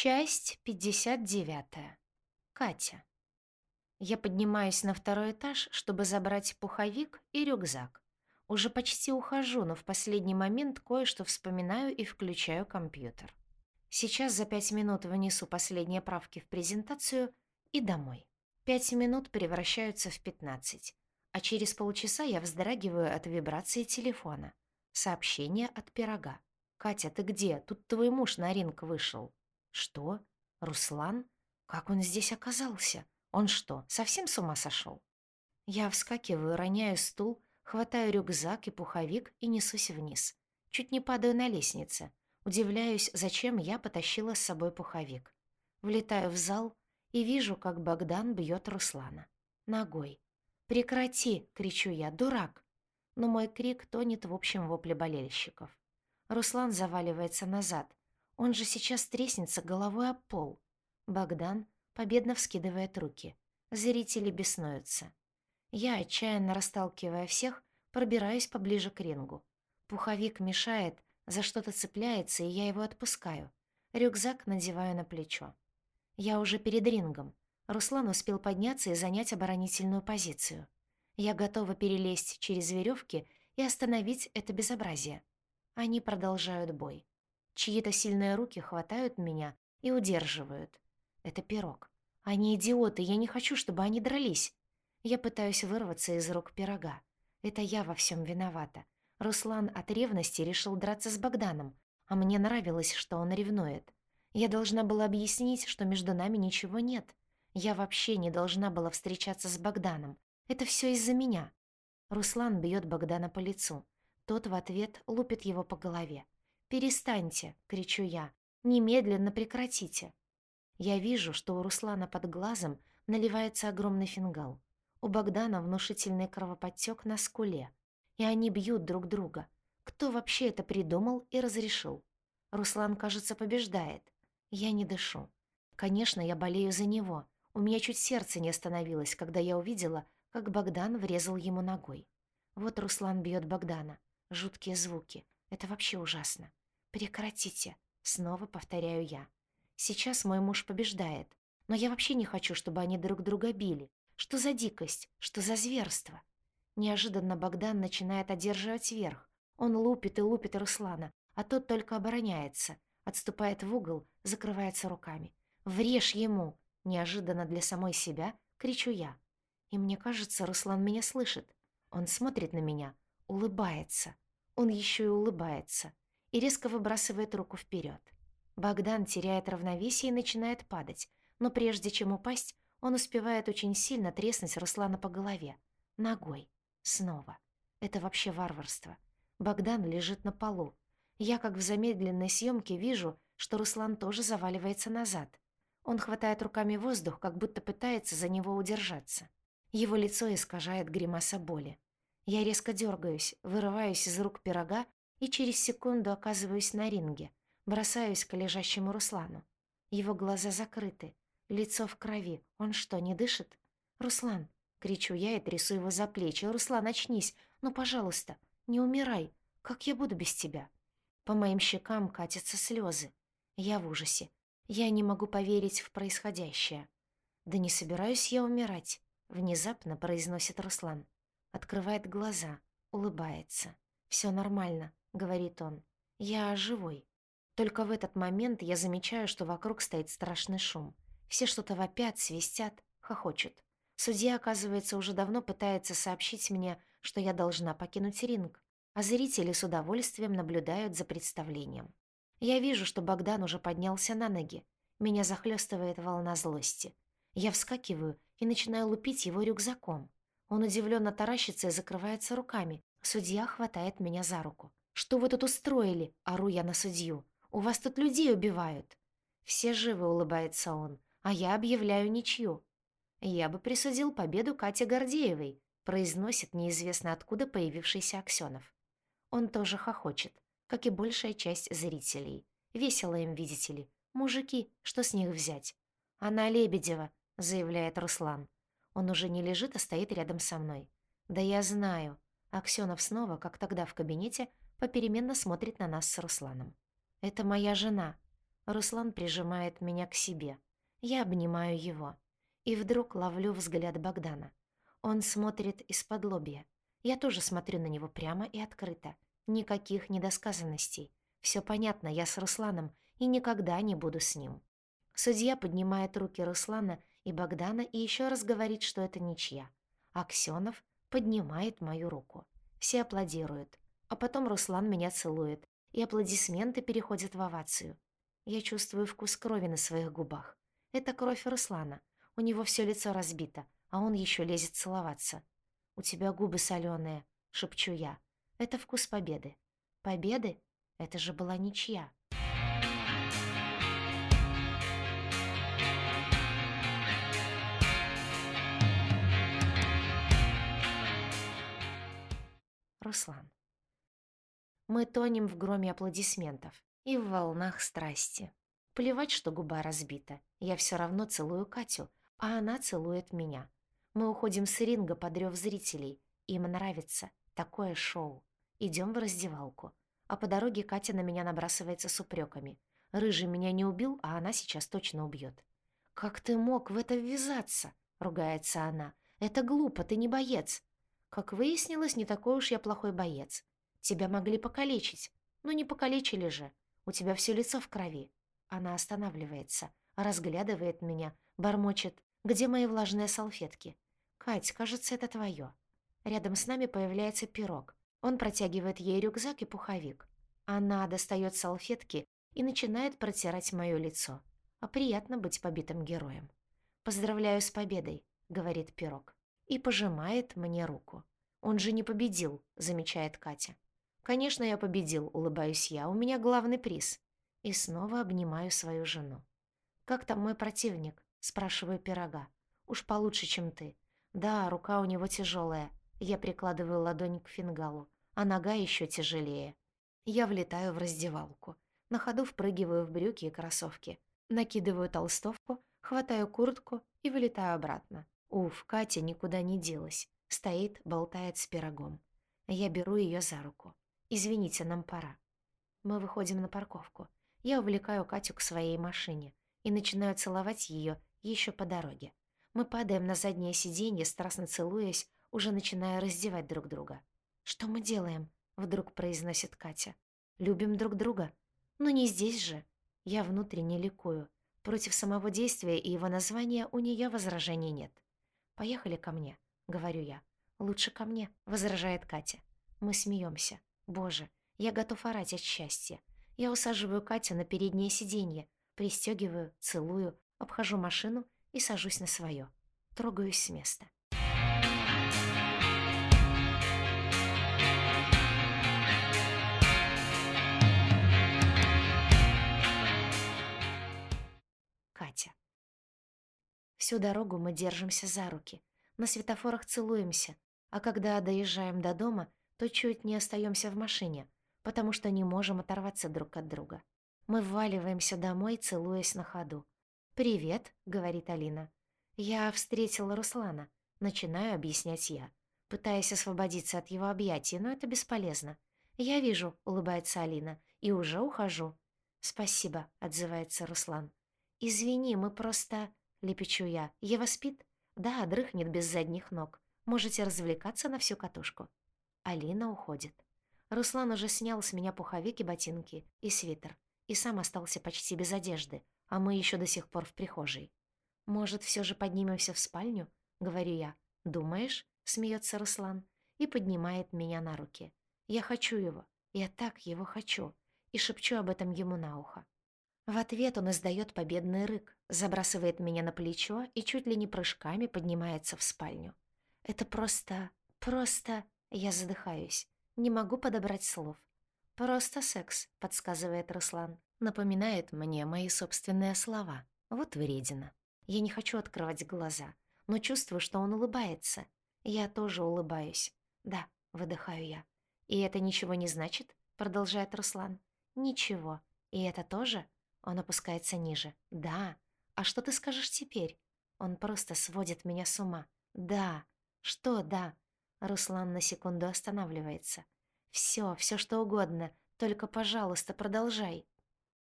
Часть 59. Катя. Я поднимаюсь на второй этаж, чтобы забрать пуховик и рюкзак. Уже почти ухожу, но в последний момент кое-что вспоминаю и включаю компьютер. Сейчас за пять минут вынесу последние правки в презентацию и домой. Пять минут превращаются в пятнадцать, а через полчаса я вздрагиваю от вибрации телефона. Сообщение от пирога. «Катя, ты где? Тут твой муж на ринг вышел». «Что? Руслан? Как он здесь оказался? Он что, совсем с ума сошел? Я вскакиваю, роняю стул, хватаю рюкзак и пуховик и несусь вниз. Чуть не падаю на лестнице. Удивляюсь, зачем я потащила с собой пуховик. Влетаю в зал и вижу, как Богдан бьет Руслана. Ногой. «Прекрати!» — кричу я. «Дурак!» Но мой крик тонет в общем вопле болельщиков. Руслан заваливается назад, он же сейчас треснется головой об пол. Богдан победно вскидывает руки. Зрители беснуются. Я, отчаянно расталкивая всех, пробираюсь поближе к рингу. Пуховик мешает, за что-то цепляется, и я его отпускаю. Рюкзак надеваю на плечо. Я уже перед рингом. Руслан успел подняться и занять оборонительную позицию. Я готова перелезть через веревки и остановить это безобразие. Они продолжают бой. Чьи-то сильные руки хватают меня и удерживают. Это пирог. Они идиоты, я не хочу, чтобы они дрались. Я пытаюсь вырваться из рук пирога. Это я во всем виновата. Руслан от ревности решил драться с Богданом, а мне нравилось, что он ревнует. Я должна была объяснить, что между нами ничего нет. Я вообще не должна была встречаться с Богданом. Это все из-за меня. Руслан бьет Богдана по лицу. Тот в ответ лупит его по голове. «Перестаньте!» — кричу я. «Немедленно прекратите!» Я вижу, что у Руслана под глазом наливается огромный фингал. У Богдана внушительный кровоподтек на скуле. И они бьют друг друга. Кто вообще это придумал и разрешил? Руслан, кажется, побеждает. Я не дышу. Конечно, я болею за него. У меня чуть сердце не остановилось, когда я увидела, как Богдан врезал ему ногой. Вот Руслан бьет Богдана. Жуткие звуки. Это вообще ужасно. «Прекратите», — снова повторяю я. «Сейчас мой муж побеждает, но я вообще не хочу, чтобы они друг друга били. Что за дикость? Что за зверство?» Неожиданно Богдан начинает одерживать верх. Он лупит и лупит Руслана, а тот только обороняется, отступает в угол, закрывается руками. «Врежь ему!» — неожиданно для самой себя кричу я. И мне кажется, Руслан меня слышит. Он смотрит на меня, улыбается. Он еще и улыбается и резко выбрасывает руку вперед. Богдан теряет равновесие и начинает падать, но прежде чем упасть, он успевает очень сильно треснуть Руслана по голове. Ногой. Снова. Это вообще варварство. Богдан лежит на полу. Я, как в замедленной съемке, вижу, что Руслан тоже заваливается назад. Он хватает руками воздух, как будто пытается за него удержаться. Его лицо искажает гримаса боли. Я резко дергаюсь, вырываюсь из рук пирога и через секунду оказываюсь на ринге, бросаюсь к лежащему Руслану. Его глаза закрыты, лицо в крови. Он что, не дышит? «Руслан!» — кричу я и трясу его за плечи. «Руслан, очнись! Ну, пожалуйста, не умирай! Как я буду без тебя?» По моим щекам катятся слезы. Я в ужасе. Я не могу поверить в происходящее. «Да не собираюсь я умирать», — внезапно произносит Руслан. Открывает глаза, улыбается. Все нормально. — говорит он. «Я живой». Только в этот момент я замечаю, что вокруг стоит страшный шум. Все что-то вопят, свистят, хохочут. Судья, оказывается, уже давно пытается сообщить мне, что я должна покинуть ринг, а зрители с удовольствием наблюдают за представлением. Я вижу, что Богдан уже поднялся на ноги. Меня захлестывает волна злости. Я вскакиваю и начинаю лупить его рюкзаком. Он удивленно таращится и закрывается руками. Судья хватает меня за руку. «Что вы тут устроили?» — ору я на судью. «У вас тут людей убивают». Все живы, улыбается он, а я объявляю ничью. «Я бы присудил победу Кате Гордеевой», — произносит неизвестно откуда появившийся Аксёнов. Он тоже хохочет, как и большая часть зрителей. Весело им, видите ли. Мужики, что с них взять? «Она Лебедева», — заявляет Руслан. Он уже не лежит, а стоит рядом со мной. «Да я знаю». Аксёнов снова, как тогда в кабинете, попеременно смотрит на нас с Русланом. «Это моя жена». Руслан прижимает меня к себе. Я обнимаю его. И вдруг ловлю взгляд Богдана. Он смотрит из-под лобья. Я тоже смотрю на него прямо и открыто. Никаких недосказанностей. Все понятно, я с Русланом и никогда не буду с ним. Судья поднимает руки Руслана и Богдана и еще раз говорит, что это ничья. Аксенов поднимает мою руку. Все аплодируют. А потом Руслан меня целует, и аплодисменты переходят в овацию. Я чувствую вкус крови на своих губах. Это кровь Руслана. У него все лицо разбито, а он еще лезет целоваться. «У тебя губы соленые, шепчу я. «Это вкус победы». «Победы? Это же была ничья». Руслан. Мы тонем в громе аплодисментов и в волнах страсти. Плевать, что губа разбита. Я все равно целую Катю, а она целует меня. Мы уходим с ринга под рёв зрителей. Им нравится такое шоу. Идем в раздевалку. А по дороге Катя на меня набрасывается с упреками. Рыжий меня не убил, а она сейчас точно убьет. «Как ты мог в это ввязаться?» — ругается она. «Это глупо, ты не боец». Как выяснилось, не такой уж я плохой боец. Тебя могли покалечить. но не покалечили же. У тебя все лицо в крови. Она останавливается, разглядывает меня, бормочет. Где мои влажные салфетки? Кать, кажется, это твое. Рядом с нами появляется пирог. Он протягивает ей рюкзак и пуховик. Она достает салфетки и начинает протирать мое лицо. А приятно быть побитым героем. «Поздравляю с победой», — говорит пирог и пожимает мне руку. «Он же не победил», — замечает Катя. «Конечно, я победил», — улыбаюсь я. «У меня главный приз». И снова обнимаю свою жену. «Как там мой противник?» — спрашиваю пирога. «Уж получше, чем ты». «Да, рука у него тяжелая. Я прикладываю ладонь к фингалу, а нога еще тяжелее. Я влетаю в раздевалку. На ходу впрыгиваю в брюки и кроссовки. Накидываю толстовку, хватаю куртку и вылетаю обратно. Уф, Катя никуда не делась. Стоит, болтает с пирогом. Я беру ее за руку. «Извините, нам пора». Мы выходим на парковку. Я увлекаю Катю к своей машине и начинаю целовать ее еще по дороге. Мы падаем на заднее сиденье, страстно целуясь, уже начиная раздевать друг друга. «Что мы делаем?» — вдруг произносит Катя. «Любим друг друга? Ну не здесь же». Я внутренне ликую. Против самого действия и его названия у нее возражений нет. «Поехали ко мне», — говорю я. «Лучше ко мне», — возражает Катя. Мы смеемся. Боже, я готов орать от счастья. Я усаживаю Катю на переднее сиденье, пристегиваю, целую, обхожу машину и сажусь на свое. Трогаюсь с места. Катя. Всю дорогу мы держимся за руки, на светофорах целуемся, а когда доезжаем до дома, то чуть не остаемся в машине, потому что не можем оторваться друг от друга. Мы вваливаемся домой, целуясь на ходу. «Привет», — говорит Алина. «Я встретила Руслана», — начинаю объяснять я, пытаясь освободиться от его объятий, но это бесполезно. «Я вижу», — улыбается Алина, — «и уже ухожу». «Спасибо», — отзывается Руслан. «Извини, мы просто...» — лепечу я. «Ева спит?» «Да, дрыхнет без задних ног. Можете развлекаться на всю катушку». Алина уходит. Руслан уже снял с меня пуховик и ботинки, и свитер, и сам остался почти без одежды, а мы еще до сих пор в прихожей. «Может, все же поднимемся в спальню?» — говорю я. «Думаешь?» — смеется Руслан и поднимает меня на руки. «Я хочу его. Я так его хочу». И шепчу об этом ему на ухо. В ответ он издает победный рык, забрасывает меня на плечо и чуть ли не прыжками поднимается в спальню. Это просто... просто... Я задыхаюсь. Не могу подобрать слов. «Просто секс», — подсказывает Руслан. Напоминает мне мои собственные слова. Вот вредина. Я не хочу открывать глаза, но чувствую, что он улыбается. Я тоже улыбаюсь. «Да», — выдыхаю я. «И это ничего не значит?» — продолжает Руслан. «Ничего. И это тоже?» Он опускается ниже. «Да. А что ты скажешь теперь?» Он просто сводит меня с ума. «Да. Что «да»?» Руслан на секунду останавливается. «Всё, всё что угодно. Только, пожалуйста, продолжай».